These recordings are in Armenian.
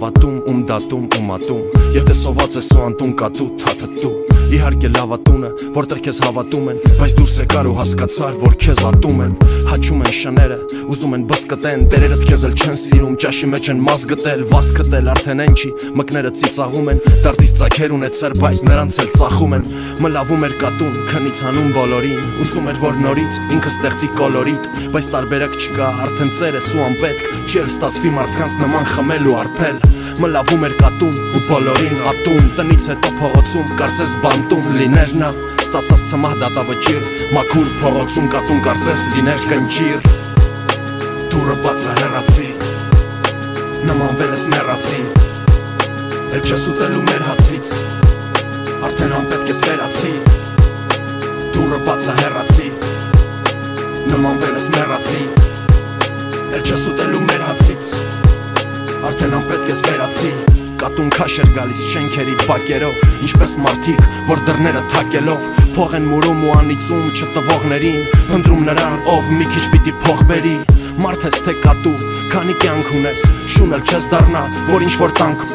avatum, um datum, um atum. Ja te sovace so antun katut, hatë tu. Իհարկե լավատունը, որտեղ քեզ հավատում են, բայց դուրս եկար ու հասկացար, որ քեզ ատում են։ Հաչում են շները, ուզում են բսկտեն, տերերդ քեզ էլ չեն սիրում, ճաշի մեջ են մազ գտել, վազ գտել, արդեն այն չի, մկները ծիծաղում են, դարտից ծակեր ունեցար, բայց նրանց էլ ծախում են։ Մլավում էր կատուն, քնից հանում բոլորին, ուզում էր որ նորից ինքը ստեղծի կոլորիտ, բայց տարբերակ չկա, արդեն ծերես ու անպետք, չի էլ ստացվի մարդկանց նման խմել ու արփել։ Մլավում էր կատուն ու բոլորին ատում, տնից հետո փողոցում կարծես բանտում լիներ նա, ստացած ցմահ դատավճիր, մաքուր փողոցում կատուն կարծես լիներ կնճիր։ Դուրը բացա հեռացի, նմանվել ես մեռացի, էլ չես ուտելու մեր հացից, արդեն անպետք ես վերացի, դուրը բացա հեռացի, նմանվել ես մեռացի, էլ չես ուտելու մեր հացից, արդեն անպետք ես վերացի, կատուն քաշ էր գալիս շենքերի բակերով ինչպես մարդիկ որ դռները թակելով փող են մուրում ու անիծում չտվողներին հնդրում նրան ով մի քիչ պիտի փող բերի մարդ ես թե կատու քանի կյանք ունես շունել չես դառնա որ ինչ որ տանք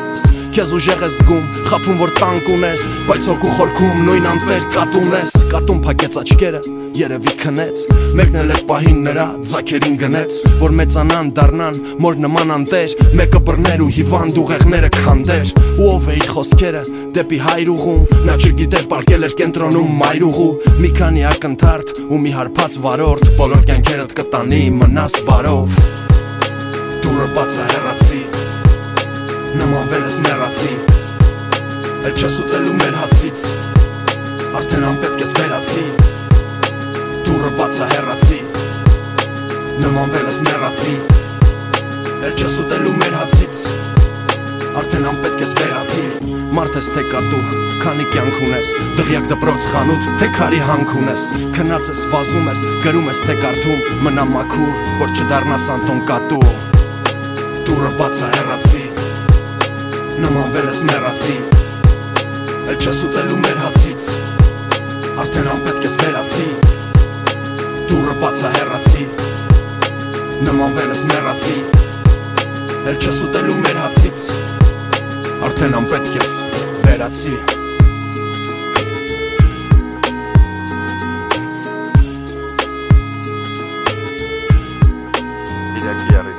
Քեզ ուժեղ ես զգում, խափում որ տանկ ունես, բայց հոգու խորքում նույն անտեր կատուն ես, կատուն փակեց աչքերը, երևի քնեց, մեկն էլ այդ պահին նրա ձակերին գնեց, որ մեծանան դառնան մոր նման անտեր, մեկը բռներ ու հիվանդ ուղեղները քանդեր, ու ով է իր խոսքերը դեպի հայր ուղում, նա չգիտեր պարկել էր կենտրոնում մայրուղու, մի քանի ակնթարթ ու մի հարբած վարորդ, բոլոր կյանքերդ կտանի մնաս բարով։ Դուրը բացա հեռացի նմանվել ես մեռացի Էլ չես ուտելու մեր հացից Արդեն անպետք ես վերացի Նմանվել ես մեռացի Էլ չես ուտելու մեր հացից Արդեն անպետք ես վերացի Մարդ ես թե կատու, քանի կյանք ունես Դղյակ դպրոց խանութ, թե քարի հանք ունես Քնած ես, վազում ես, գրում ես թե կարդում Մնա մաքուր, որ չդառնաս անտոն կատու Դուրը բացա հեռացի նմանվել ես մեռացի Էլ չես ուտելու մեր հացից Ես մեռացի Էլ չես ուտելու մեր հացից Արդեն անպետք ես վերացի Իրակի